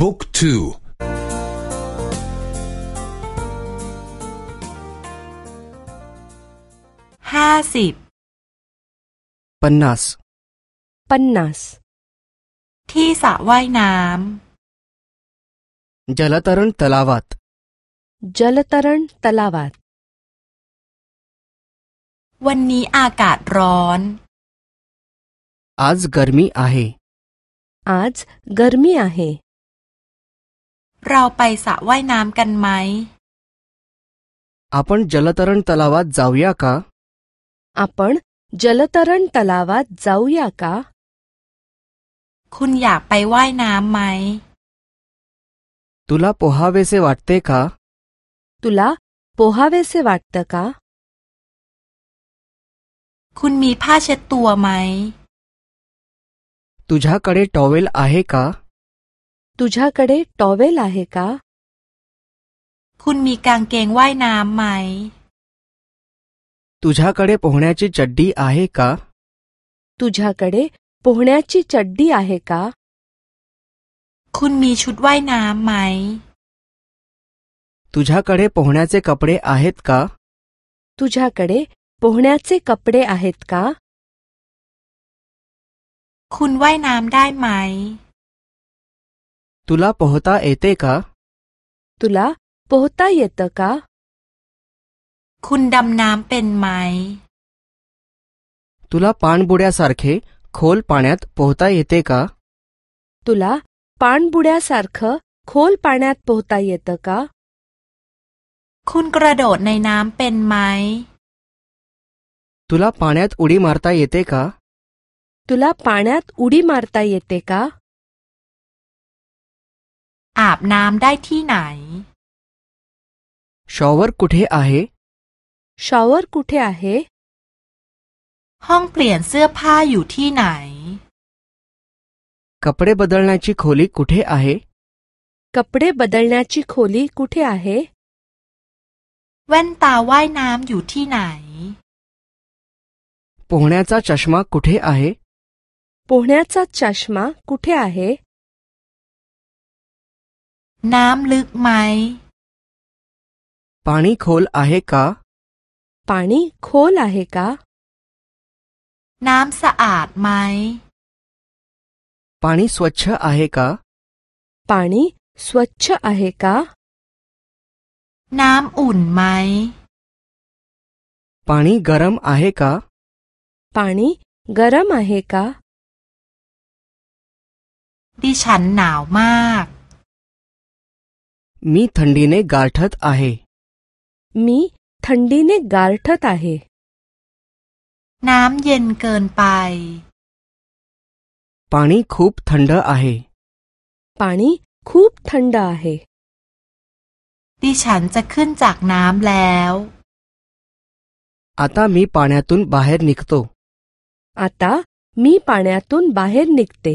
บุ๊กทูห้าสิบปนัสปนัสที่สระว่ายน้ำ जलतरण तलावात जलतरण तलावात วันนี้อากาศร้อน आज गरमी आहे आज गरमी आहे เราไปสระว่ายน้ำกันไหม आपण जलतरण तलावात जाऊया का आपण जलतरण तलावात जाऊया का คุณอยากไปว่ายน้ำไหม तुला पोहावेसे वाटते का तुला पोहावेसे वाटतं का คุณมีผ้าเช็ดตัวไหม तुझ्याकडे टॉवेल आहे का तुझ्याकडे टॉवेल आहे का คุณมีกางเกงว่ายน้ำไหม तुझ्याकडे पोहण्याची चड्डी आहे का तुझ्याकडे पोहण्याची चड्डी आहे का คุณมีชุดว่ายน้ำไหม तुझ्याकडे पोहण्याचे कपडे आहेत का तुझ्याकडे पोहण्याचे कपडे आहेत का คุณว่ายน้ำได้ไหม तुला पोहता येते का तुला पोहता येतं का คุณดำน้ำเป็นไหม तुला पाणबुड्यासारखे खोल पाण्यात पोहता येते का तुला पाणबुड्यासारखं खोल पाण्यात पोहता येतं का คุณกระโดดในน้ำเป็นไหม तुला पाण्यात उडी मारता येते का तुला पाण्यात उडी मारता येते का อาบน้ำได้ที่ไหน शॉवर कुठे आहे शॉवर कुठे आहे ห้องเปลี่ยนเสื้อผ้าอยู่ที่ไหน कपडे बदलण्याची खोली कुठे आहे कपडे बदलण्याची खोली कुठे आहे แว่นตาว่ายน้ำอยู่ที่ไหน पोहण्याचा चष्मा कुठे आहे पोहण्याचा चष्मा कुठे आहे น้ำลึกไหม पाणी खोल आहे का पाणी खोल आहे का น้ำสะอาดไหม पाणी स्वच्छ आहे का पाणी स्वच्छ आहे का น้ำอุ่นไหม पाणी गरम आहे का पाणी गरम आहे का ดิฉันหนาวมาก मी थंडीने गारठत आहे मी थंडीने गारठत आहे น้ำเย็นเกินไป पाणी खूप थंड आहे पाणी खूप थंड आहे ดิฉันจะขึ้นจากน้ำแล้ว आता मी पाण्यातून बाहेर निघतो आता मी पाण्यातून बाहेर निघते